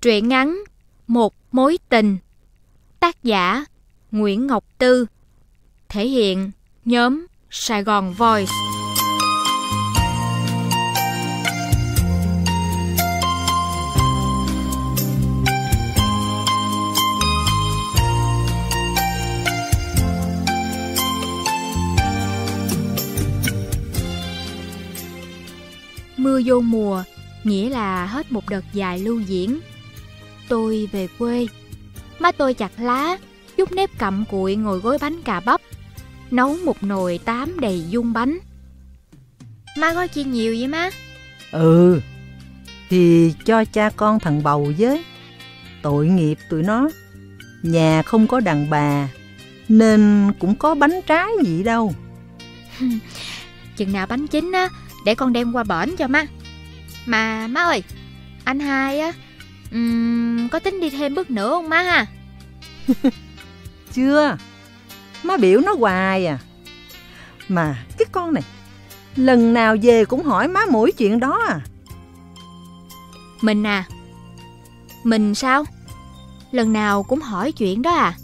Truyện ngắn Một mối tình. Tác giả Nguyễn Ngọc Tư. Thể hiện nhóm Sài Gòn Voice. Mưa vô mùa, nghĩa là hết một đợt dài lưu diễn. Tôi về quê, má tôi chặt lá, chút nếp cặm cụi ngồi gối bánh cà bắp, nấu một nồi tám đầy dung bánh. Má gói chi nhiều vậy má? Ừ, thì cho cha con thằng bầu với. Tội nghiệp tụi nó, nhà không có đàn bà, nên cũng có bánh trái gì đâu. Chừng nào bánh chín á, để con đem qua bển cho má. Mà má ơi, anh hai á, um, có tính đi thêm bước nữa không má ha? Chưa, má biểu nó hoài à. Mà cái con này, lần nào về cũng hỏi má mỗi chuyện đó à. Mình à? Mình sao? Lần nào cũng hỏi chuyện đó à?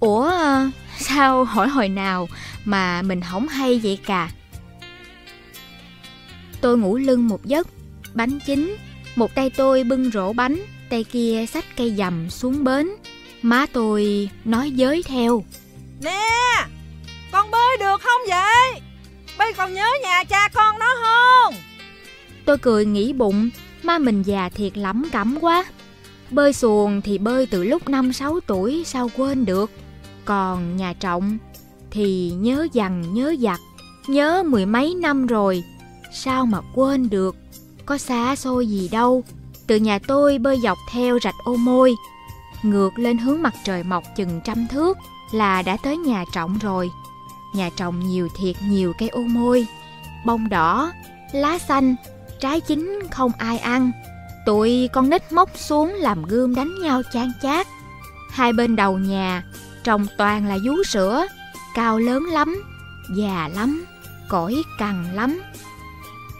Ủa, sao hỏi hồi nào mà mình không hay vậy cả? Tôi ngủ lưng một giấc, bánh chín, một tay tôi bưng rổ bánh, tay kia xách cây dầm xuống bến. Má tôi nói giới theo. Nè, con bơi được không vậy? Bơi còn nhớ nhà cha con nó không? Tôi cười nghĩ bụng, má mình già thiệt lắm cắm quá. Bơi xuồng thì bơi từ lúc 5-6 tuổi sao quên được. Còn nhà trọng thì nhớ dằn nhớ giặt, nhớ mười mấy năm rồi sao mà quên được, có xa xôi gì đâu. Từ nhà tôi bơi dọc theo rạch ô môi, ngược lên hướng mặt trời mọc chừng trăm thước là đã tới nhà trọng rồi. Nhà trồng nhiều thiệt nhiều cây ô môi, bông đỏ, lá xanh, trái chín không ai ăn. Tụi con nít móc xuống làm gươm đánh nhau chan chát. Hai bên đầu nhà trồng toàn là vú sữa, cao lớn lắm, già lắm, cõi cằn lắm.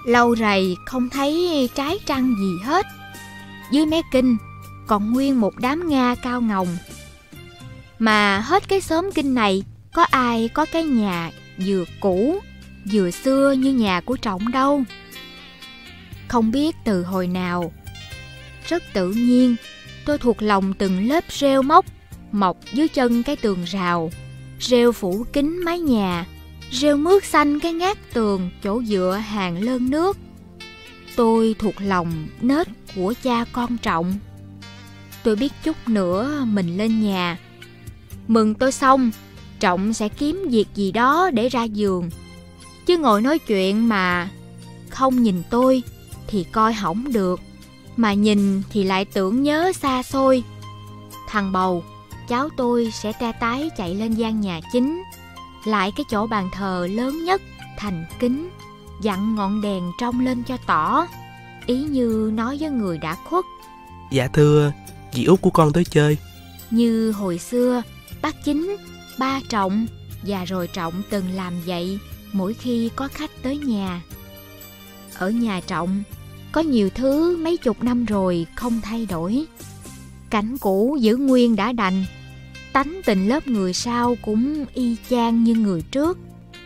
Lâu rày không thấy trái trăng gì hết. Dưới mé kinh còn nguyên một đám Nga cao ngồng. Mà hết cái xóm kinh này có ai có cái nhà vừa cũ vừa xưa như nhà của trọng đâu. Không biết từ hồi nào. Rất tự nhiên, tôi thuộc lòng từng lớp rêu móc mọc dưới chân cái tường rào, rêu phủ kín mái nhà rêu mướt xanh cái ngát tường chỗ dựa hàng lơn nước. Tôi thuộc lòng nết của cha con trọng. Tôi biết chút nữa mình lên nhà. Mừng tôi xong, trọng sẽ kiếm việc gì đó để ra giường. Chứ ngồi nói chuyện mà không nhìn tôi thì coi hỏng được, mà nhìn thì lại tưởng nhớ xa xôi. Thằng bầu, cháu tôi sẽ tra tái chạy lên gian nhà chính lại cái chỗ bàn thờ lớn nhất thành kính dặn ngọn đèn trong lên cho tỏ. Ý như nói với người đã khuất. Dạ thưa dì út của con tới chơi. Như hồi xưa bác chính ba trọng và rồi trọng từng làm vậy mỗi khi có khách tới nhà. Ở nhà trọng có nhiều thứ mấy chục năm rồi không thay đổi. Cảnh cũ giữ nguyên đã đành tánh tình lớp người sau cũng y chang như người trước.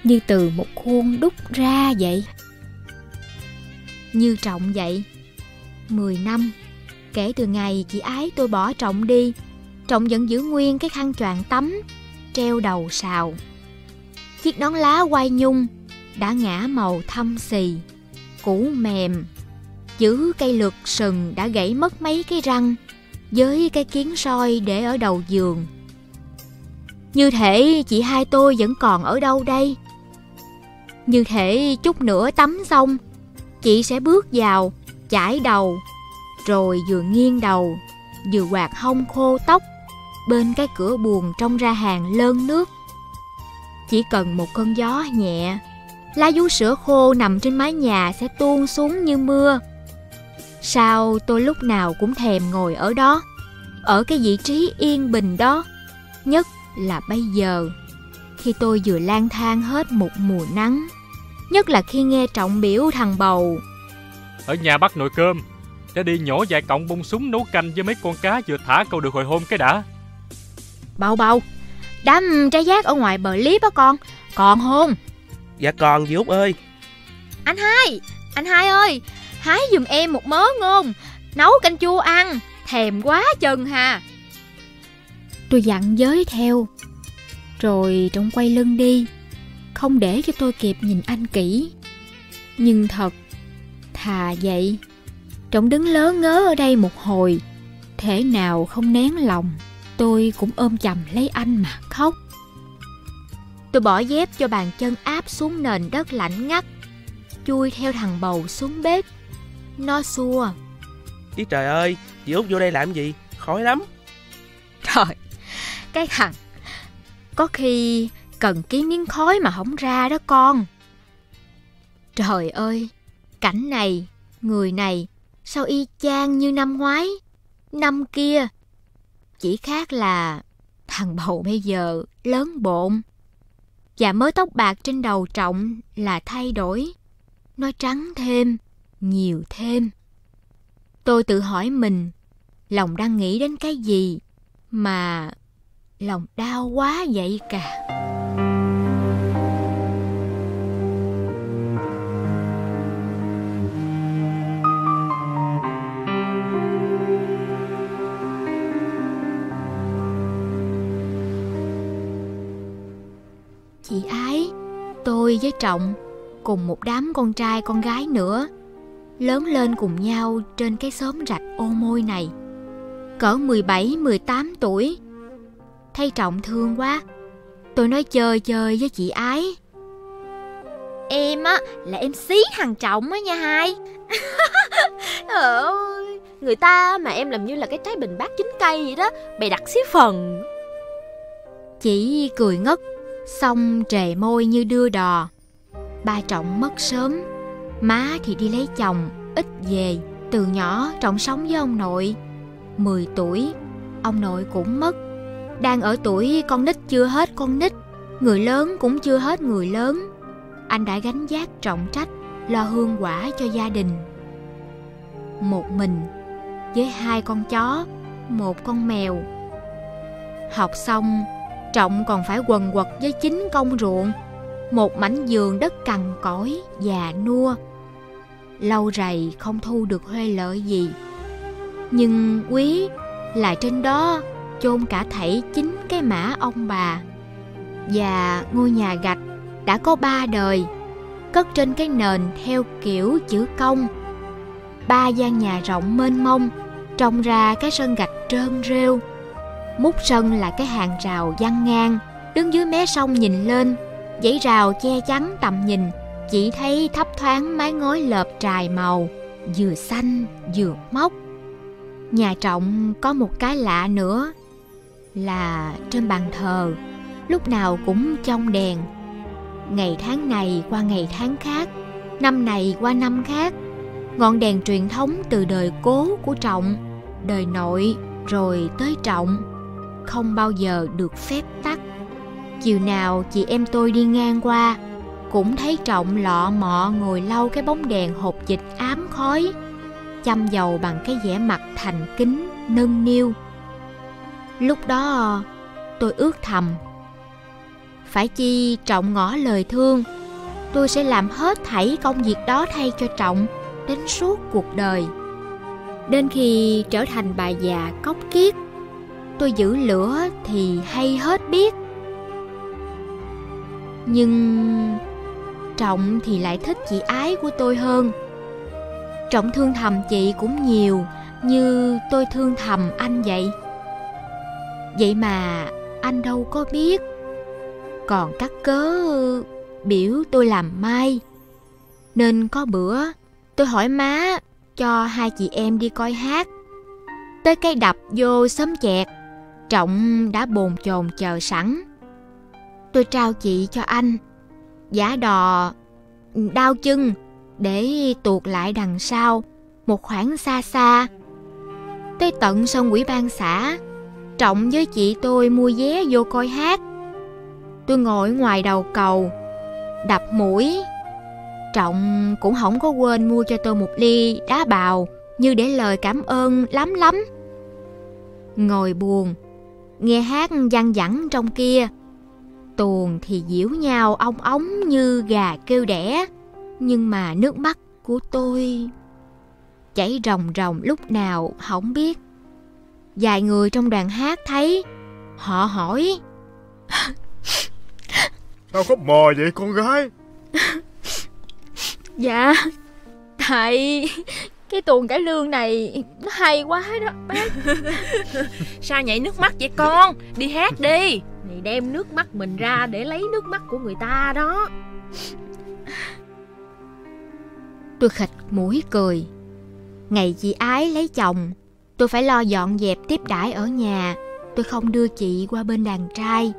Như từ một khuôn đúc ra vậy. Như trọng vậy. Mười năm. Kể từ ngày chị ái tôi bỏ trọng đi, trọng vẫn giữ nguyên cái khăn choàng tắm, treo đầu sào. Chiếc nón lá quai nhung đã ngã màu thâm xì, cũ mềm. Giữ cây lược sừng đã gãy mất mấy cái răng, với cái kiến soi để ở đầu giường như thể chị hai tôi vẫn còn ở đâu đây? Như thể chút nữa tắm xong, Chị sẽ bước vào, Chải đầu, Rồi vừa nghiêng đầu, Vừa quạt hông khô tóc Bên cái cửa buồn trong ra hàng lơn nước. Chỉ cần một cơn gió nhẹ, Lá vú sữa khô nằm trên mái nhà sẽ tuôn xuống như mưa. Sao tôi lúc nào cũng thèm ngồi ở đó, Ở cái vị trí yên bình đó, Nhất là bây giờ khi tôi vừa lang thang hết một mùa nắng nhất là khi nghe trọng biểu thằng bầu. Ở nhà bắt nồi cơm Để đi nhổ vài cọng bông súng nấu canh với mấy con cá vừa thả câu được hồi hôm cái đã. Bầu bầu Đám trái giác ở ngoài bờ liếp á con Còn không? Dạ còn dì Út ơi? Anh hai Anh hai ơi Hái giùm em một mớ ngon Nấu canh chua ăn Thèm quá chừng hà Tôi dặn giới theo. Rồi trọng quay lưng đi. Không để cho tôi kịp nhìn anh kỹ. Nhưng thật Thà vậy. Trọng đứng lớn ngớ ở đây một hồi. Thể nào không nén lòng Tôi cũng ôm chầm lấy anh mà khóc. Tôi bỏ dép cho bàn chân áp xuống nền đất lạnh ngắt Chui theo thằng bầu xuống bếp. Nó xua. Ý trời ơi Dì Út vô đây làm gì? Khói lắm. Trời cái thằng. Có khi cần kiếm miếng khói mà không ra đó con. Trời ơi, Cảnh này, Người này, Sao y chang như năm ngoái, Năm kia. Chỉ khác là Thằng bầu bây giờ lớn bộn. Và mớ tóc bạc trên đầu trọng là thay đổi. Nó trắng thêm, Nhiều thêm. Tôi tự hỏi mình, Lòng đang nghĩ đến cái gì Mà Lòng đau quá vậy cả Chị Ái, tôi với Trọng cùng một đám con trai con gái nữa lớn lên cùng nhau trên cái xóm rạch ô môi này. Cỡ 17-18 tuổi. Thấy Trọng thương quá, tôi nói chơi chơi với chị Ái. Em á là em xí thằng Trọng á nha hai. Trời ơi, người ta mà em làm như là cái trái bình bát chín cây vậy đó, bày đặt xí phần. Chỉ cười ngất, xong trề môi như đưa đò. Ba Trọng mất sớm, má thì đi lấy chồng, ít về. Từ nhỏ Trọng sống với ông nội. 10 tuổi, ông nội cũng mất. Đang ở tuổi con nít chưa hết con nít, người lớn cũng chưa hết người lớn. Anh đã gánh vác trọng trách, lo hương quả cho gia đình. Một mình, với hai con chó, một con mèo. Học xong, Trọng còn phải quần quật với chính công ruộng, một mảnh giường đất cằn cõi, già nua. Lâu rầy không thu được huê lợi gì. Nhưng quý là trên đó chôn cả thảy chính cái mã ông bà. Và ngôi nhà gạch đã có ba đời, cất trên cái nền theo kiểu chữ công. Ba gian nhà rộng mênh mông, trông ra cái sân gạch trơn rêu. Mút sân là cái hàng rào văng ngang, đứng dưới mé sông nhìn lên, dãy rào che chắn tầm nhìn, chỉ thấy thấp thoáng mái ngói lợp trài màu, vừa xanh vừa mốc. Nhà trọng có một cái lạ nữa là trên bàn thờ lúc nào cũng trong đèn. Ngày tháng này qua ngày tháng khác, năm này qua năm khác, ngọn đèn truyền thống từ đời cố của trọng, đời nội rồi tới trọng, không bao giờ được phép tắt. Chiều nào chị em tôi đi ngang qua, cũng thấy trọng lọ mọ ngồi lau cái bóng đèn hộp dịch ám khói, chăm dầu bằng cái vẻ mặt thành kính, nâng niu. Lúc đó, tôi ước thầm, Phải chi Trọng ngỏ lời thương, Tôi sẽ làm hết thảy công việc đó thay cho Trọng Đến suốt cuộc đời. Đến khi trở thành bà già cốc kiết, Tôi giữ lửa thì hay hết biết. Nhưng Trọng thì lại thích chị ái của tôi hơn. Trọng thương thầm chị cũng nhiều, Như tôi thương thầm anh vậy. Vậy mà anh đâu có biết. Còn cắt cớ biểu tôi làm mai. Nên có bữa tôi hỏi má cho hai chị em đi coi hát. Tới cây đập vô xóm chẹt, Trọng đã bồn chồn chờ sẵn. Tôi trao chị cho anh, Giả đò đau chân Để tuột lại đằng sau, Một khoảng xa xa. Tới tận sông quỹ ban xã Trọng với chị tôi mua vé vô coi hát Tôi ngồi ngoài đầu cầu Đập mũi Trọng cũng không có quên mua cho tôi một ly đá bào như để lời cảm ơn lắm lắm. Ngồi buồn, nghe hát văng vẳng trong kia. Tuồng thì diễu nhau ong ống như gà kêu đẻ, nhưng mà nước mắt của tôi chảy ròng ròng lúc nào không biết. Vài người trong đoàn hát thấy, họ hỏi. Tao khóc mò vậy con gái? Dạ Thầy Cái tuồng cải lương này Nó hay quá đó bác. Sao nhảy nước mắt vậy con? Đi hát đi. Này đem nước mắt mình ra để lấy nước mắt của người ta đó. Tôi khịch mũi cười. Ngày chị ái lấy chồng Tôi phải lo dọn dẹp tiếp đãi ở nhà. Tôi không đưa chị qua bên đàn trai.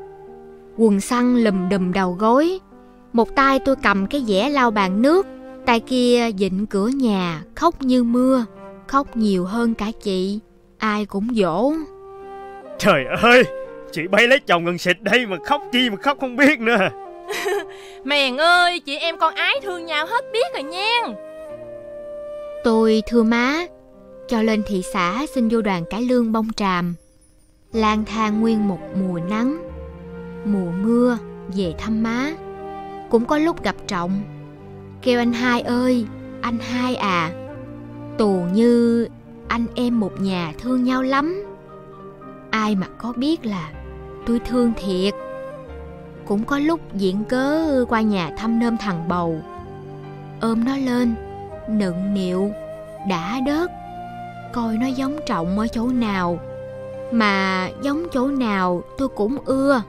Quần săn lùm đùm đầu gối. Một tay tôi cầm cái dẻ lau bàn nước. Tay kia dịnh cửa nhà Khóc như mưa. Khóc nhiều hơn cả chị. Ai cũng dỗ. Trời ơi Chị bay lấy chồng gần xịt đây mà khóc chi mà khóc không biết nữa. Mèn ơi chị em con ái thương nhau hết biết rồi nha. Tôi thưa má cho lên thị xã xin vô đoàn cải lương bông tràm. Lang thang nguyên một mùa nắng mùa mưa về thăm má. Cũng có lúc gặp trọng kêu anh hai ơi anh hai à. Tù như anh em một nhà thương nhau lắm. Ai mà có biết là tôi thương thiệt. Cũng có lúc diễn cớ qua nhà thăm nơm thằng bầu. Ôm nó lên nựng niệu, đã đớt coi nó giống trọng ở chỗ nào. Mà giống chỗ nào tôi cũng ưa.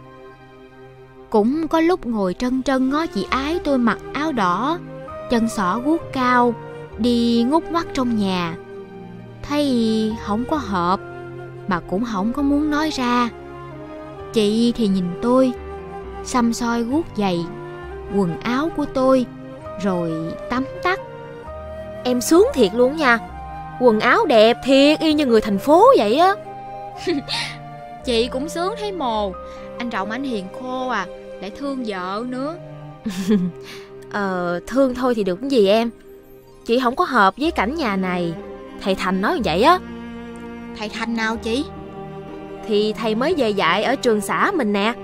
Cũng có lúc ngồi trân trân ngó chị ái tôi mặc áo đỏ, chân xỏ guốc cao, đi ngút mắt trong nhà. Thấy không có hợp, mà cũng không có muốn nói ra. Chị thì nhìn tôi, xăm soi guốc giày quần áo của tôi, rồi tắm tắt. Em xuống thiệt luôn nha quần áo đẹp thiệt y như người thành phố vậy á. Chị cũng sướng thấy mồ. Anh trọng anh hiền khô à lại thương vợ nữa. Ờ thương thôi thì được cái gì em? Chị không có hợp với cảnh nhà này. Thầy thành nói vậy á. Thầy thành nào chị? Thì thầy mới về dạy ở trường xã mình nè.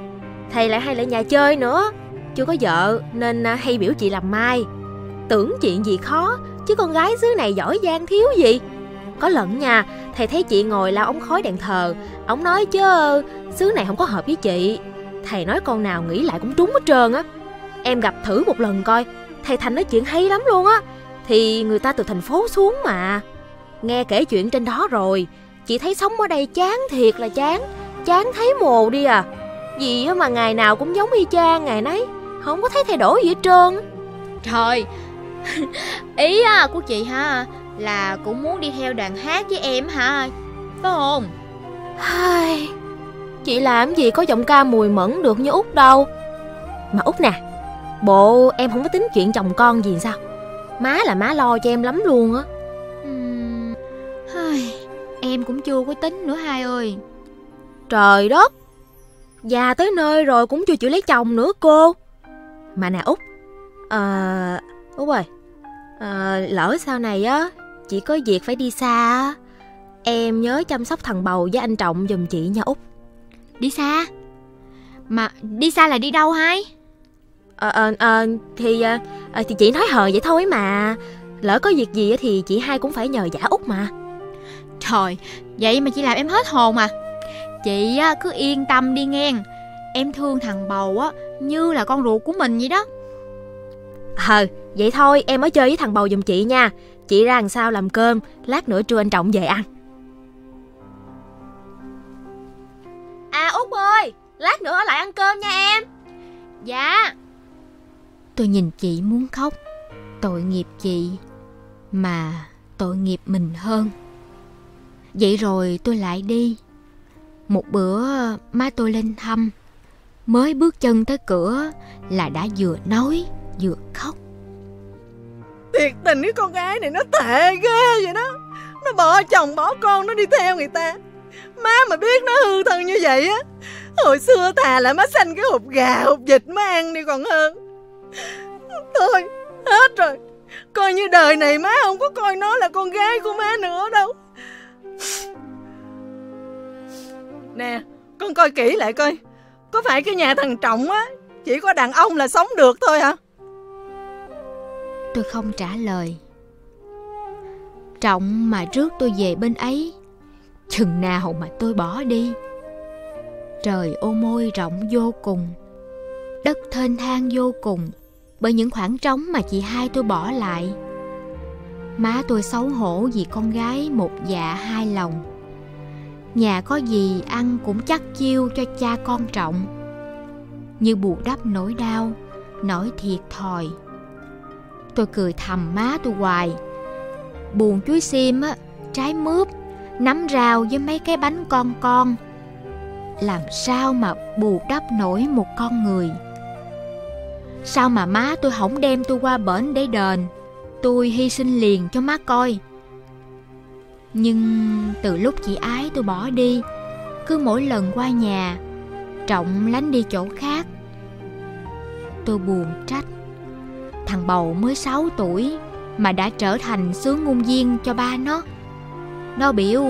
Thầy lại hay lại nhà chơi nữa. Chưa có vợ nên à, hay biểu chị làm mai. Tưởng chuyện gì khó chứ con gái xứ này giỏi giang thiếu gì? Có lẫn nha, thầy thấy chị ngồi lao ống khói đèn thờ. Ông nói chứ, xứ này không có hợp với chị. Thầy nói con nào nghĩ lại cũng trúng hết trơn á. Em gặp thử một lần coi, thầy thành nói chuyện hay lắm luôn á. Thì người ta từ thành phố xuống mà. Nghe kể chuyện trên đó rồi, chị thấy sống ở đây chán thiệt là chán. Chán thấy mồ đi à. Gì mà ngày nào cũng giống y chang ngày nấy, không có thấy thay đổi gì hết trơn. Trời ý à, của chị ha là cũng muốn đi theo đoàn hát với em hả? Phải không? Hai, chị làm gì có giọng ca mùi mẫn được như út đâu. Mà út nè bộ em không có tính chuyện chồng con gì sao? Má là má lo cho em lắm luôn á. Uhm, em cũng chưa có tính nữa hai ơi. Trời đất già tới nơi rồi cũng chưa chịu lấy chồng nữa cô. Mà nè út ờ út ơi à, lỡ sau này á chị có việc phải đi xa á em nhớ chăm sóc thằng bầu với anh trọng giùm chị nha út. Đi xa? Mà đi xa là đi đâu hai? Ờ ờ ờ thì à, thì chị nói hờ vậy thôi mà. Lỡ có việc gì thì chị hai cũng phải nhờ giả út mà. Trời vậy mà chị làm em hết hồn à chị cứ yên tâm đi nghe. Em thương thằng bầu á như là con ruột của mình vậy đó ờ vậy thôi, em mới chơi với thằng bầu giùm chị nha. Chị ra làm sao làm cơm, lát nữa trưa anh trọng về ăn. À út ơi, lát nữa lại ăn cơm nha em. Dạ. Tôi nhìn chị muốn khóc, tội nghiệp chị mà tội nghiệp mình hơn. Vậy rồi tôi lại đi. Một bữa má tôi lên thăm, mới bước chân tới cửa là đã vừa nói vừa khóc. Thiệt tình cái con gái này nó tệ ghê vậy đó. Nó bỏ chồng bỏ con nó đi theo người ta. Má mà biết nó hư thân như vậy á, Hồi xưa thà là má xanh cái hộp gà, hộp vịt má ăn đi còn hơn. Thôi, hết rồi. Coi như đời này má không có coi nó là con gái của má nữa đâu. Nè, Con coi kỹ lại coi. Có phải cái nhà thằng Trọng á, Chỉ có đàn ông là sống được thôi hả? Tôi không trả lời. Trọng mà rước tôi về bên ấy Chừng nào mà tôi bỏ đi. Trời ô môi rộng vô cùng Đất thênh thang vô cùng Bởi những khoảng trống mà chị hai tôi bỏ lại. Má tôi xấu hổ vì con gái một dạ hai lòng. Nhà có gì ăn cũng chắc chiêu cho cha con trọng. Như bù đắp nỗi đau, nỗi thiệt thòi. Tôi cười thầm má tôi hoài. Buồn chuối sim á, trái mướp, nắm rau với mấy cái bánh con con. Làm sao mà bù đắp nổi một con người? Sao mà má tôi không đem tôi qua bển để đền? Tôi hy sinh liền cho má coi. Nhưng từ lúc chị ái tôi bỏ đi Cứ mỗi lần qua nhà Trọng lánh đi chỗ khác. Tôi buồn trách. Thằng bầu mới 6 tuổi Mà đã trở thành sướng ngôn viên cho ba nó. Nó biểu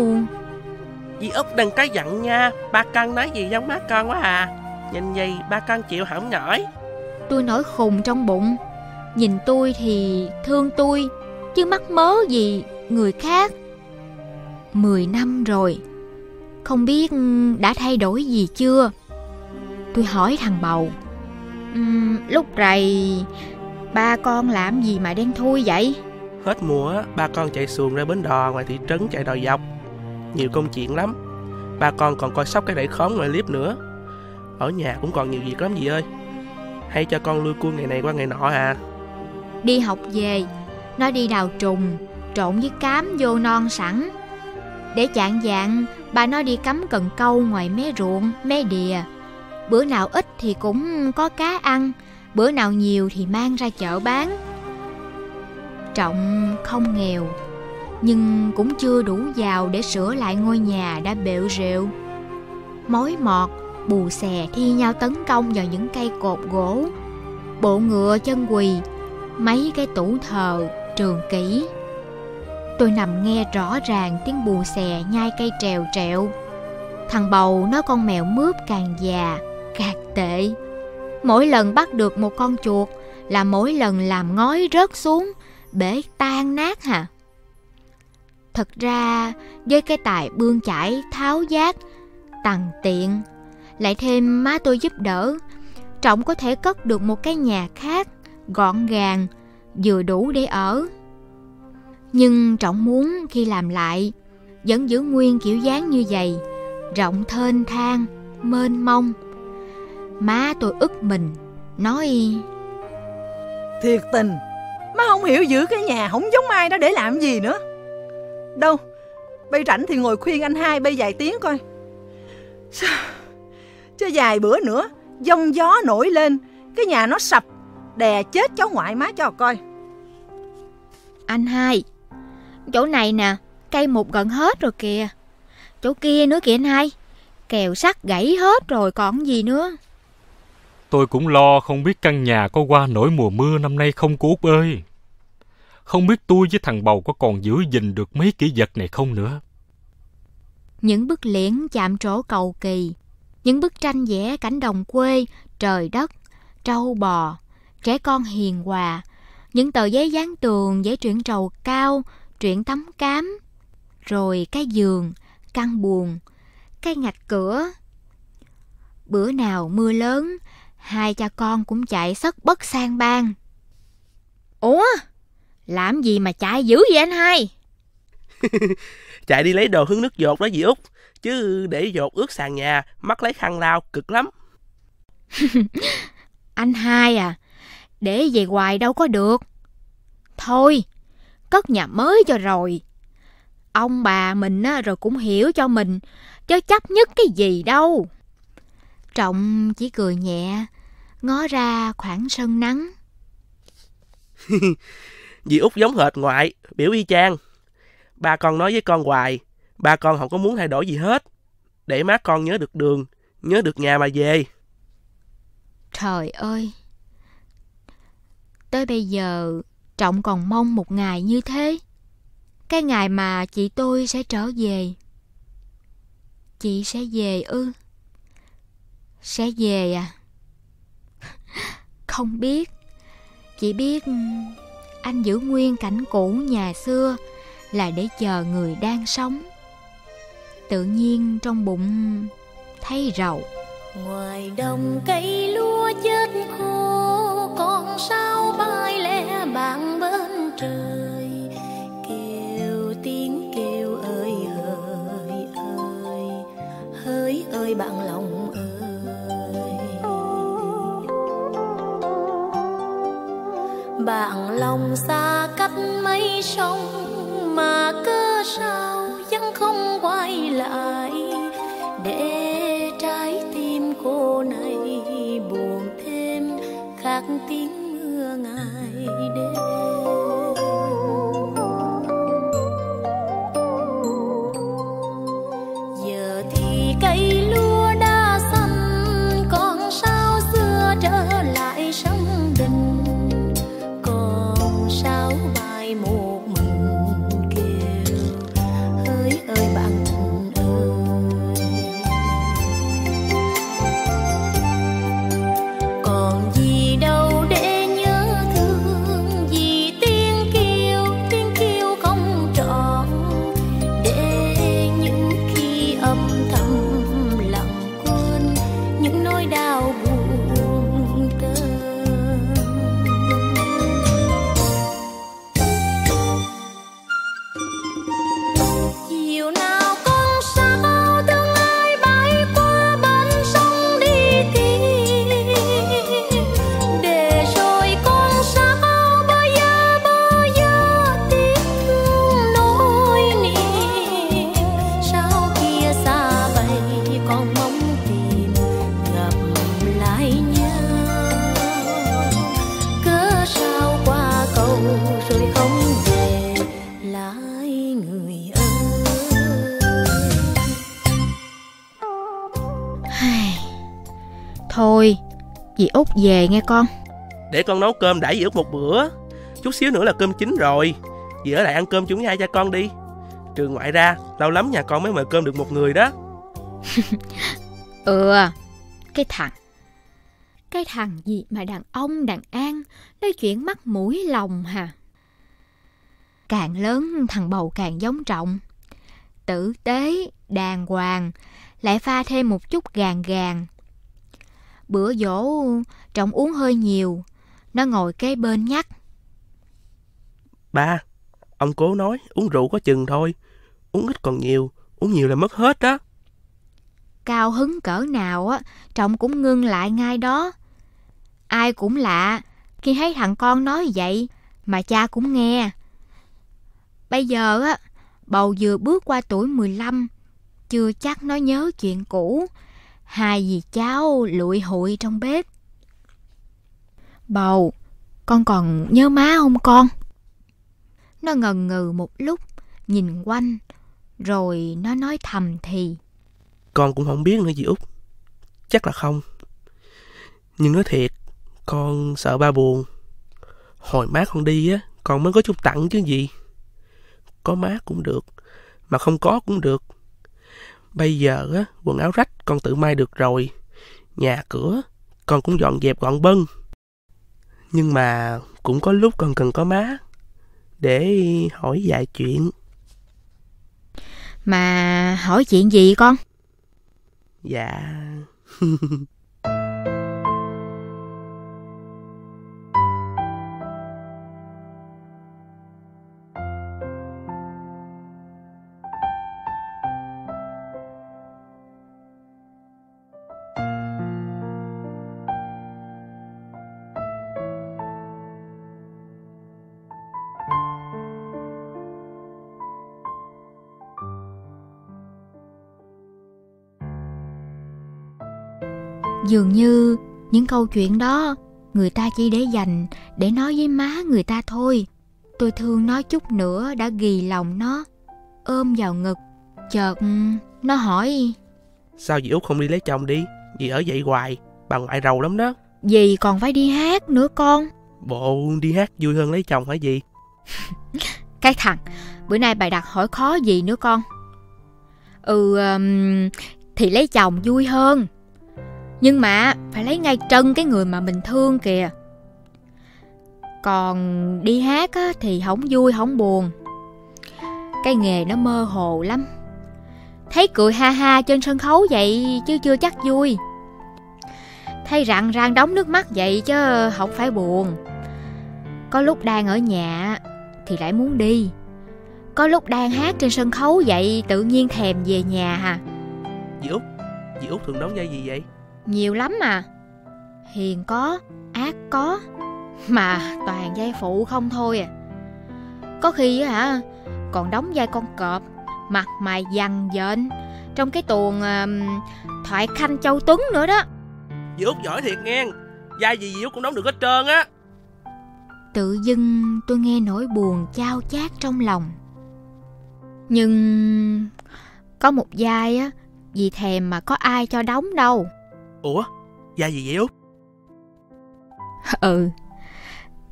Dì Út đừng có giận nha Ba con nói gì giống má con quá à. Nhìn gì ba con chịu không nổi. Tôi nổi khùng trong bụng. Nhìn tôi thì thương tôi Chứ mắc mớ gì người khác. Mười năm rồi Không biết đã thay đổi gì chưa? Tôi hỏi thằng bầu um, Lúc này Ba con làm gì mà đen thui vậy? Hết mùa ba con chạy xuồng ra bến đò ngoài thị trấn chạy đò dọc. Nhiều công chuyện lắm. Ba con còn coi sóc cái đẩy khóm ngoài liếp nữa. Ở nhà cũng còn nhiều việc lắm gì ơi. Hay cho con lui cua ngày này qua ngày nọ à. Đi học về Nó đi đào trùng Trộn với cám vô non sẵn. Để chạng dạng Bà nó đi cắm cần câu ngoài mé ruộng Mé đìa. Bữa nào ít thì cũng có cá ăn Bữa nào nhiều thì mang ra chợ bán. Trọng không nghèo Nhưng cũng chưa đủ giàu để sửa lại ngôi nhà đã bệu rệu. Mối mọt, bù xè thi nhau tấn công vào những cây cột gỗ Bộ ngựa chân quỳ, mấy cái tủ thờ, trường kỷ. Tôi nằm nghe rõ ràng tiếng bù xè nhai cây trèo trẹo. Thằng bầu nó con mèo mướp càng già, càng tệ. Mỗi lần bắt được một con chuột là mỗi lần làm ngói rớt xuống, bể tan nát hả? Thật ra, với cái tài bươn chải, tháo giác, tằng tiện, lại thêm má tôi giúp đỡ, Trọng có thể cất được một cái nhà khác, gọn gàng, vừa đủ để ở. Nhưng Trọng muốn khi làm lại, vẫn giữ nguyên kiểu dáng như vậy, rộng thênh thang, mênh mông. Má tôi ức mình, nói Thiệt tình Má không hiểu giữ cái nhà không giống ai đó để làm gì nữa. Đâu Bây rảnh thì ngồi khuyên anh hai bây vài tiếng coi. Sao? Chứ vài bữa nữa Dông gió nổi lên Cái nhà nó sập Đè chết cháu ngoại má cho coi. Anh hai Chỗ này nè Cây một gần hết rồi kìa. Chỗ kia nữa kìa anh hai Kèo sắt gãy hết rồi còn gì nữa Tôi cũng lo không biết căn nhà có qua nổi mùa mưa năm nay không cô Út ơi. Không biết tôi với thằng bầu có còn giữ gìn được mấy kỷ vật này không nữa. Những bức liễn chạm trổ cầu kỳ, những bức tranh vẽ cảnh đồng quê, trời đất, trâu bò, trẻ con hiền hòa, những tờ giấy dán tường giấy truyện trầu cao, truyện tấm cám, rồi cái giường, căn buồn, cái ngạch cửa. Bữa nào mưa lớn, hai cha con cũng chạy sất bất sang bang. Ủa? Làm gì mà chạy dữ vậy anh hai? Chạy đi lấy đồ hứng nước dột đó dì Út Chứ để dột ướt sàn nhà Mắc lấy khăn lau cực lắm anh hai à Để về hoài đâu có được Thôi Cất nhà mới cho rồi Ông bà mình á, rồi cũng hiểu cho mình Chứ chấp nhất cái gì đâu Trọng chỉ cười nhẹ ngó ra khoảng sân nắng. Dì Út giống hệt ngoại, biểu y chang. Ba con nói với con hoài, ba con không có muốn thay đổi gì hết. Để má con nhớ được đường, nhớ được nhà mà về. Trời ơi! Tới bây giờ Trọng còn mong một ngày như thế. Cái ngày mà chị tôi sẽ trở về. Chị sẽ về ư? Sẽ về à? Không biết. Chỉ biết ừ, anh giữ nguyên cảnh cũ nhà xưa là để chờ người đang sống. Tự nhiên trong bụng thấy rầu. Ngoài đồng cây lúa chết khô, Còn sao bay lẻ bạn bên trời Kêu tiếng kêu ơi hỡi ơi Hỡi ơi, bạn lòng bảng lòng xa cách mấy sông Mà cơ sao vẫn không quay lại. Để trái tim cô này buồn thêm, khác tiếng mưa ngày đêm. Thôi, dì Út về nghe con. Để con nấu cơm đãi dì Út một bữa Chút xíu nữa là cơm chín rồi Dì ở lại ăn cơm chung với hai cha con đi Trường ngoại ra Lâu lắm nhà con mới mời cơm được một người đó Ừ, cái thằng. Cái thằng gì mà đàn ông đàn an nói chuyện mắt mũi lòng hà. Càng lớn thằng bầu càng giống trọng. Tử tế, đàng hoàng, lại pha thêm một chút gàn gàn. Bữa dỗ trọng uống hơi nhiều, nó ngồi kế bên nhắc. Ba Ông cố nói uống rượu có chừng thôi Uống ít còn nhiều Uống nhiều là mất hết đó Cao hứng cỡ nào á, trọng cũng ngưng lại ngay đó. Ai cũng lạ, khi thấy thằng con nói vậy mà cha cũng nghe. Bây giờ á, bầu vừa bước qua tuổi 15, chưa chắc nó nhớ chuyện cũ. Hai dì cháu lụi hụi trong bếp. Bầu, con còn nhớ má không con? Nó ngần ngừ một lúc, nhìn quanh, rồi nó nói thầm thì. Con cũng không biết nữa dì Út Chắc là không Nhưng nói thiệt Con sợ ba buồn Hồi má con đi á Con mới có chút tặng chứ gì Có má cũng được Mà không có cũng được Bây giờ á Quần áo rách con tự may được rồi. Nhà cửa Con cũng dọn dẹp gọn bân Nhưng mà Cũng có lúc con cần có má Để hỏi vài chuyện. Mà hỏi chuyện gì con? Dạ Dường như những câu chuyện đó người ta chỉ để dành để nói với má người ta thôi. Tôi thương nó chút nữa đã ghi lòng nó, ôm vào ngực. Chợt nó hỏi Sao dì Út không đi lấy chồng đi Dì ở vậy hoài Bà ngoại rầu lắm đó Dì còn phải đi hát nữa con Bộ đi hát vui hơn lấy chồng hả gì? Cái thằng, bữa nay bài đặt hỏi khó gì nữa con? Ừ, um, thì lấy chồng vui hơn. Nhưng mà phải lấy ngay chân cái người mà mình thương kìa. Còn đi hát á, thì không vui không buồn. Cái nghề nó mơ hồ lắm. Thấy cười ha ha trên sân khấu vậy chứ chưa chắc vui. Thấy rạng rang đóng nước mắt vậy chứ không phải buồn. Có lúc đang ở nhà thì lại muốn đi. Có lúc đang hát trên sân khấu vậy tự nhiên thèm về nhà hà. Dì Út, dì Út thường đóng vai gì vậy? Nhiều lắm mà. Hiền có, ác có, mà toàn vai phụ không thôi à. Có khi á hả, còn đóng vai con cọp, mặt mày dằn dện trong cái tuồng uh, thoại khanh châu tuấn nữa đó. Dì Út giỏi thiệt nghe, vai gì dì Út cũng đóng được hết trơn á. Tự dưng tôi nghe nỗi buồn chao chát trong lòng. Nhưng có một vai á, vì thèm mà có ai cho đóng đâu. Ủa, vai gì vậy Út? Ừ,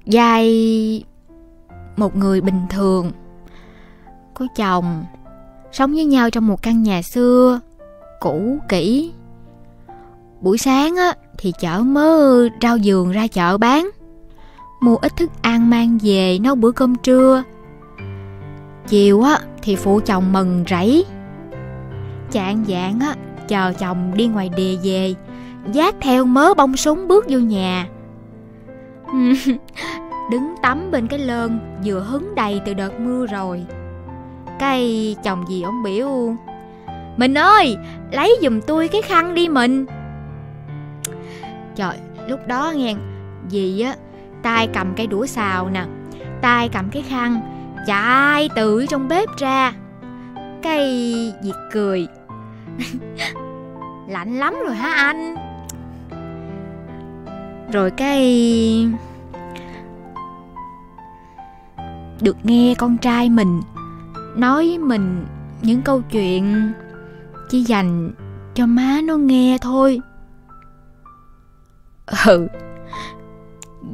dai một người bình thường, có chồng, sống với nhau trong một căn nhà xưa, cũ kỹ. Buổi sáng á, thì chở mớ rau giường ra chợ bán. Mua ít thức ăn mang về nấu bữa cơm trưa. Chiều á thì phụ chồng mừng rẫy. Chạng dạng á chờ chồng đi ngoài đìa về giác theo mớ bông súng bước vô nhà. Đứng tắm bên cái lơn, vừa hứng đầy từ đợt mưa rồi. Cái chồng gì ông biểu, mình ơi, lấy giùm tôi cái khăn đi mình. Trời, lúc đó nghe dì á, tay cầm cái đũa xào nè, tay cầm cái khăn chạy từ trong bếp ra. Cây việc cười. lạnh lắm rồi hả anh? Rồi cái được nghe con trai mình nói mình những câu chuyện chỉ dành cho má nó nghe thôi. Ừ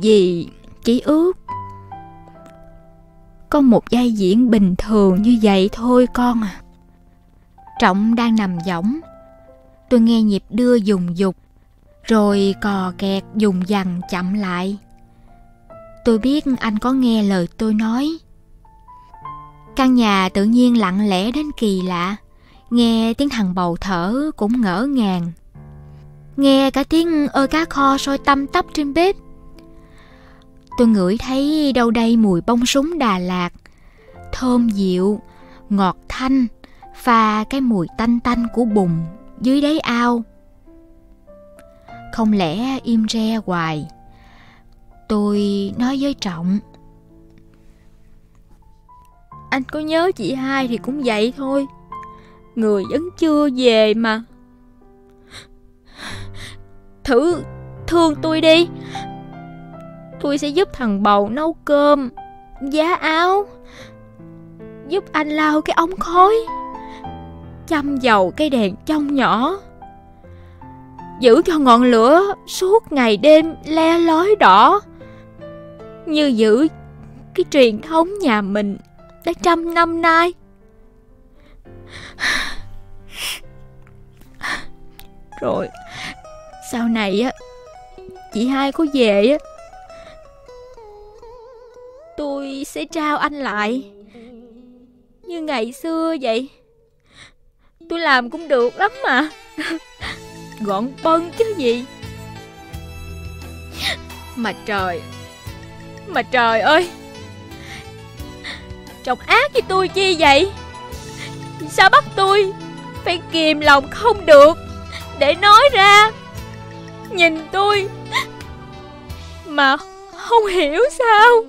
vì chỉ ước có một vai diễn bình thường như vậy thôi con à. Trọng đang nằm võng. Tôi nghe nhịp đưa dùng dục rồi cò kẹt dùng dằn chậm lại. Tôi biết anh có nghe lời tôi nói. Căn nhà tự nhiên lặng lẽ đến kỳ lạ. Nghe tiếng thằng bầu thở cũng ngỡ ngàng. Nghe cả tiếng ơi cá kho sôi tăm tắp trên bếp. Tôi ngửi thấy đâu đây mùi bông súng Đà Lạt, thơm dịu, ngọt thanh, pha cái mùi tanh tanh của bùn dưới đáy ao. Không lẽ im re hoài? Tôi nói với Trọng. Anh có nhớ chị hai thì cũng vậy thôi. Người vẫn chưa về mà. Thử thương tôi đi Tôi sẽ giúp thằng bầu nấu cơm, Giá áo, Giúp anh lau cái ống khói, Chăm dầu cái đèn trong nhỏ Giữ cho ngọn lửa suốt ngày đêm le lói đỏ. Như giữ cái truyền thống nhà mình đã trăm năm nay. Rồi, Sau này á, Chị hai có về á, Tôi sẽ trao anh lại. Như ngày xưa vậy, Tôi làm cũng được lắm mà. Gọn bông chứ gì. Mà trời Mà trời ơi Chồng ác với tôi chi vậy? Sao bắt tôi Phải kìm lòng không được Để nói ra? Nhìn tôi Mà không hiểu sao?